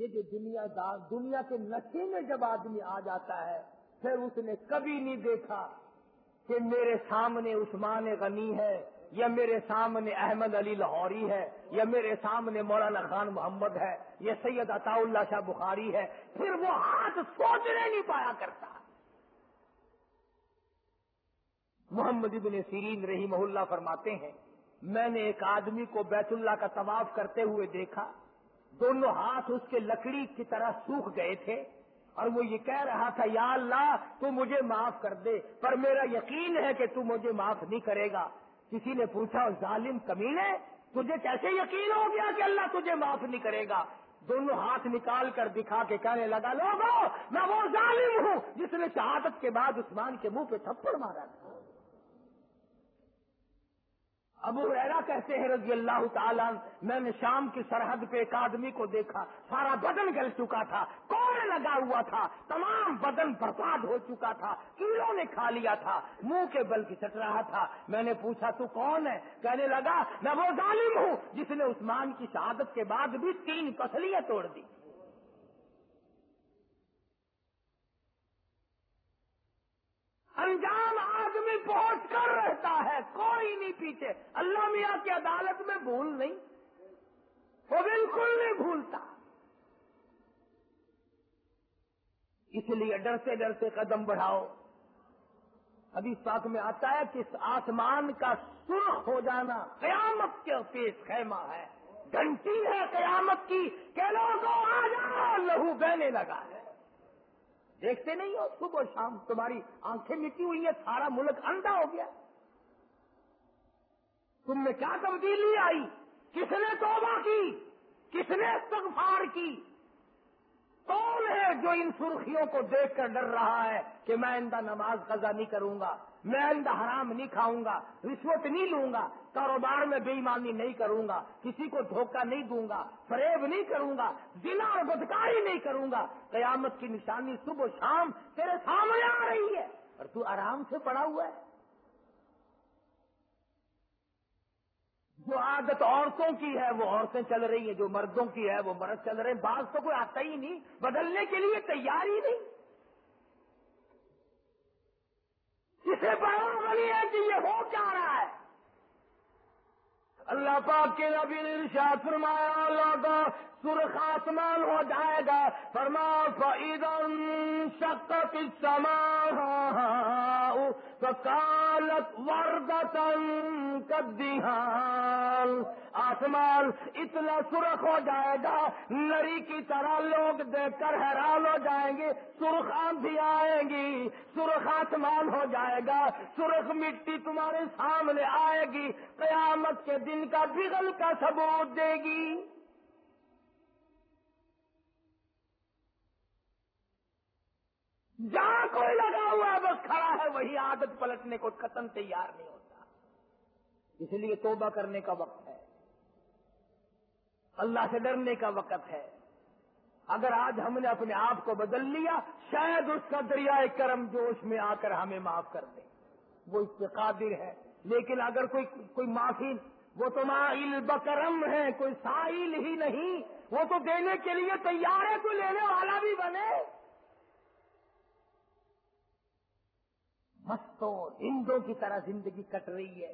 یہ جو دنیا دار دنیا کے نشے میں جب آدمی آ جاتا ہے، پھر اس نے کبھی نہیں دیکھا کہ میرے سامنے عثمان غنی ہے، یا میرے سامنے احمد علی لاہوری ہے، یا میرے سامنے مولانا خان محمد ہے، یا سید عطا اللہ شاہ بخاری ہے۔ پھر وہ ہاتھ سوچنے نہیں پایا کرتا۔ محمد ابن سیرین رہی محلہ فرماتے ہیں، میں نے ایک آدمی کو بیت اللہ کا طواف کرتے ہوئے دیکھا دونوں ہاتھ اس کے لکڑی کی طرح سوکھ گئے تھے اور وہ یہ کہہ رہا تھا، یا اللہ، تو مجھے معاف کر دے، پر میرا یقین ہے کہ تو مجھے معاف نہیں کرے گا. کسی نے پوچھا ظالم کمینے تجھے کیسے یقین ہو گیا کہ اللہ تجھے معاف نہیں کرے گا? دونوں ہاتھ نکال کر دکھا کے کہنے لگا، لوگوں، میں وہ ظالم ہوں جس نے شہادت کے بعد عثمان کے منہ پہ تھپڑ مارا تھا. ابو ریرا کہتے ہیں رضی اللہ تعالیٰ میں نے شام کی سرحد پہ ایک آدمی کو دیکھا، سارا بدن گل چکا تھا کوڑے لگا ہوا تھا، تمام بدن برباد ہو چکا تھا، کیڑوں نے کھا لیا تھا، منہ کے بل کی رہا تھا۔ میں نے پوچھا، تو کون ہے؟ کہنے لگا، میں وہ ظالم ہوں جس نے عثمان کی شہادت کے بعد بھی تین پسلیاں توڑ دی انجام آدمی پہنچ کر کوئی نہیں پیچھے اللہ میاں کی عدالت میں بھول نہیں۔ وہ بالکل نہیں بھولتا۔ اس لیے ڈرتے ڈرتے قدم بڑھاؤ۔ ابھی ساتھ میں آتا ہے کہ آسمان کا سرخ ہو جانا قیامت کے پیش خیمہ ہے۔ گھنٹی ہے قیامت کی کہ لوگوں آ جاؤ، لہو بہنے لگا ہے۔ دیکھتے نہیں ہو صبح شام تمہاری آنکھیں مٹی ہوئی ہیں، سارا ملک اندھا ہو گیا۔ تم میں کیا تبدیلی آئی؟ کس نے توبہ کی؟ کس نے استغفار کی؟ کون ہے جو ان سرخیوں کو دیکھ کر ڈر رہا ہے کہ میں اندہ نماز قضا نہیں کروں گا، میں اندہ حرام نہیں کھاؤں گا، رشوت نہیں لوں گا، کاروبار میں بے ایمانی نہیں کروں گا، کسی کو دھوکہ نہیں دوں گا، فریب نہیں کروں گا ضلع اور بدکاری نہیں کروں گا۔ قیامت کی نشانی صبح شام تیرے سامنے آ رہی ہے اور تو آرام سے پڑا ہوا ہے۔ جو عادت عورتوں کی ہے، وہ عورتیں چل رہی ہیں، جو مردوں کی ہے، وہ مرد چل رہے ہیں۔ بعض تو کوئی آتا ہی نہیں، بدلنے کے لیے تیار ہی نہیں۔ اسے بڑا بنی ہے کہ یہ ہو کیا رہا ہے؟ اللہ پاک کے نبی نے ارشاد فرمایا اللہ کا سرخ آسمان ہو جائے گا۔ فرما فعیدن شکت سما فکالت وردتن کدیحان آسمان اتنا سرخ ہو جائے گا، نری کی طرح لوگ دیکھ کر حیران ہو جائیں گے۔ سرخ آندھی آئیں گی، سرخ آسمان ہو جائے گا۔ سرخ مٹی تمہارے سامنے آئے گی۔ قیامت کے دن کا بگل کا ثبوت دے گی۔ جہاں کوئی لگا ہوا ہے، بس کھڑا ہے، وہی عادت پلٹنے کو ختم تیار نہیں ہوتا۔ اس لیے توبہ کرنے کا وقت ہے۔ اللہ سے ڈرنے کا وقت ہے۔ اگر آج ہم نے اپنے آپ کو بدل لیا، شاید اس کا دریائے کرم جوش میں آ کر ہمیں معاف کر دے۔ وہ اس سے قادر ہے۔ لیکن اگر کوئی کوئی معافی، وہ تو مائل بکرم ہے، کوئی سائل ہی نہیں۔ وہ تو دینے کے لیے تیار ہے کوئی لینے والا بھی بنے۔ مستوں ہندوں کی طرح زندگی کٹ رہی ہے۔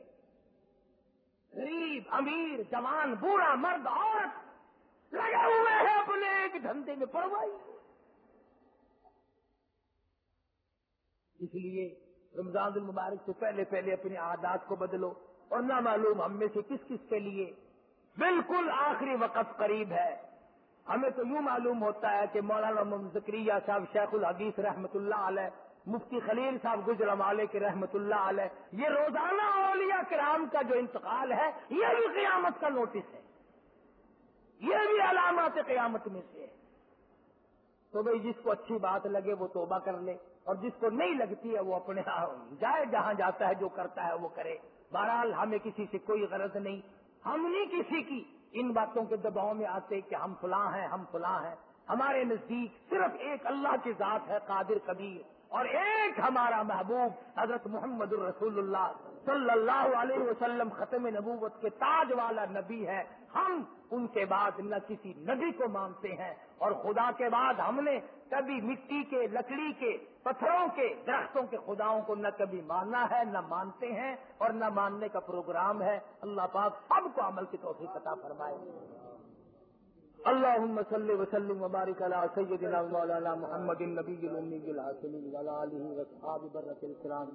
غریب، امیر، جوان، بوڑھا، مرد، عورت لگے ہوئے ہیں اپنے ایک دھندے میں پڑوائی۔ اس لیے رمضان المبارک سے پہلے پہلے اپنے عادات کو بدلو اور نہ معلوم ہم میں سے کس کس کے لیے بالکل آخری وقت قریب ہے۔ ہمیں تو یوں معلوم ہوتا ہے کہ مولانا محمد زکریہ صاحب شیخ الحدیث رحمت اللہ علیہ مفتی خلیل صاحب گجر والے کے رحمت اللہ علیہ، یہ روزانہ اولیاء کرام کا جو انتقال ہے، یہ بھی قیامت کا نوٹس ہے۔ یہ بھی علامات قیامت میں سے ہے۔ تو بھائی، جس کو اچھی بات لگے وہ توبہ کر لے، اور جس کو نہیں لگتی ہے وہ اپنے ہاں جائے، جہاں جاتا ہے، جو کرتا ہے وہ کرے۔ بہرحال، ہمیں کسی سے کوئی غرض نہیں۔ ہم نہیں کسی کی ان باتوں کے دباؤ میں آتے کہ ہم فلاں ہیں، ہم فلاں ہیں۔ ہمارے نزدیک صرف ایک اللہ کی ذات ہے، قادر کبیر۔ اور ایک ہمارا محبوب حضرت محمد الرسول اللہ صلی اللہ علیہ وسلم ختم نبوت کے تاج والا نبی ہے ہم ان کے بعد نہ کسی نبی کو مانتے ہیں۔ اور خدا کے بعد ہم نے کبھی مٹی کے، لکڑی کے، پتھروں کے، درختوں کے خداؤں کو نہ کبھی ماننا ہے، نہ مانتے ہیں اور نہ ماننے کا پروگرام ہے۔ اللہ پاک سب کو عمل کی توفیق عطا فرمائے۔ اللهم صل وسلم وبارك على سيدنا مولانا محمد النبي الامي العاصم وعلى اله واصحابه برة الكرام.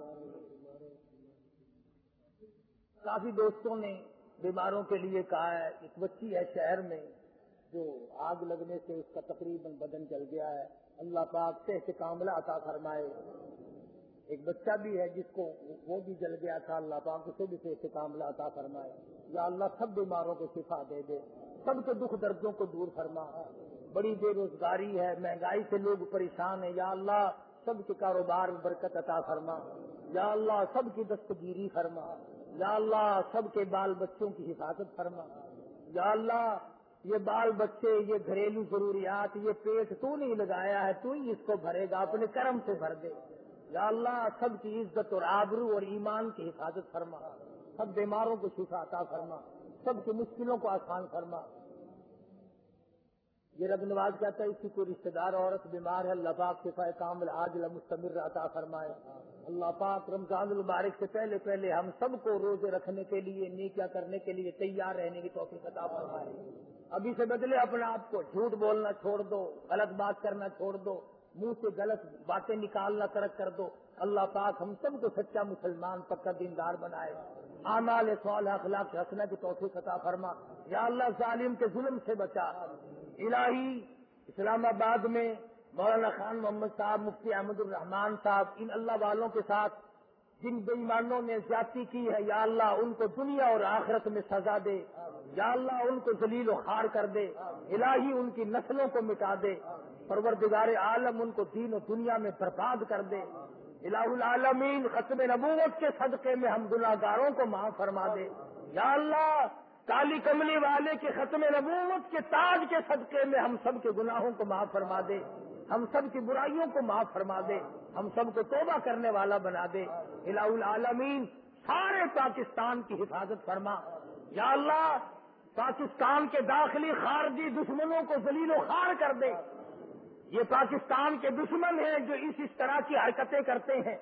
کافی دوستوں نے بیماروں کے لیے کہا ہے، ایک بچی ہے شہر میں جو آگ لگنے سے اس کا تقریباً بدن جل گیا ہے۔ اللہ پاک سے کاملہ عطا فرمائے۔ ایک بچہ بھی ہے جس کو وہ بھی جل گیا تھا، اللہ پاک اسے بھی سے کاملہ عطا فرمائے۔ یا اللہ سب بیماروں کو شفا دے دے۔ سب کے دکھ دردوں کو دور فرما۔ بڑی بے روزگاری ہے، مہنگائی سے لوگ پریشان ہیں۔ یا اللہ، سب کے کاروبار میں برکت عطا فرما۔ یا اللہ، سب کی دستگیری فرما۔ یا اللہ، سب کے بال بچوں کی حفاظت فرما۔ یا اللہ، یہ بال بچے، یہ گھریلو ضروریات، یہ پیٹ تو نہیں لگایا ہے، تو ہی اس کو بھرے گا، اپنے کرم سے بھر دے۔ یا اللہ، سب کی عزت اور آبرو اور ایمان کی حفاظت فرما۔ سب بیماروں کو شفا عطا فرما۔ سب کی مشکلوں کو آسان فرما۔ یہ رب نواز کہتا ہے، اس کی کوئی رشتے دار عورت بیمار ہے، اللہ پاک شفا کامل عاجل مستمر عطا فرمائے۔ اللہ پاک رمضان المبارک سے پہلے پہلے ہم سب کو روزے رکھنے کے لیے نیکیا کرنے کے لیے تیار رہنے کی توفیق عطا فرمائے۔ ابھی سے بدلے اپنے آپ کو جھوٹ بولنا چھوڑ دو، غلط بات کرنا چھوڑ دو، منہ سے غلط باتیں نکالنا ترک کر دو۔ اللہ پاک ہم سب کو سچا مسلمان پکا دیندار بنائے۔ آمال سوال اخلاق رکھنا کی توفیق عطا فرما۔ یا اللہ، ظالم کے ظلم سے بچا۔ الہی، اسلام آباد میں مولانا خان محمد صاحب، مفتی احمد الرحمان صاحب، ان اللہ والوں کے ساتھ جن بےمانوں نے زیادتی کی ہے، یا اللہ، ان کو دنیا اور آخرت میں سزا دے۔ یا اللہ، ان کو ذلیل و خار کر دے۔ الہی، ان کی نسلوں کو مٹا دے۔ پروردگار عالم، ان کو دین و دنیا میں برباد کر دے۔ الہ العالمین، ختم نبوت کے صدقے میں ہم گناہ گاروں کو معاف فرما دے۔ یا اللہ، کالی کملی والے کے ختم نبوت کے تاج کے صدقے میں ہم سب کے گناہوں کو معاف فرما دے۔ ہم سب کی برائیوں کو معاف فرما دے۔ ہم سب کو توبہ کرنے والا بنا دے۔ الہ العالمین، سارے پاکستان کی حفاظت فرما۔ یا اللہ، پاکستان کے داخلی خارجی دشمنوں کو ذلیل و خار کر دے۔ یہ پاکستان کے دشمن ہیں جو اس اس طرح کی حرکتیں کرتے ہیں۔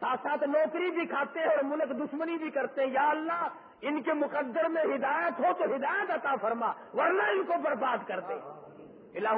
ساتھ ساتھ نوکری بھی کھاتے ہیں اور ملک دشمنی بھی کرتے ہیں۔ یا اللہ، ان کے مقدر میں ہدایت ہو تو ہدایت عطا فرما، ورنہ ان کو برباد کر دے۔ الہ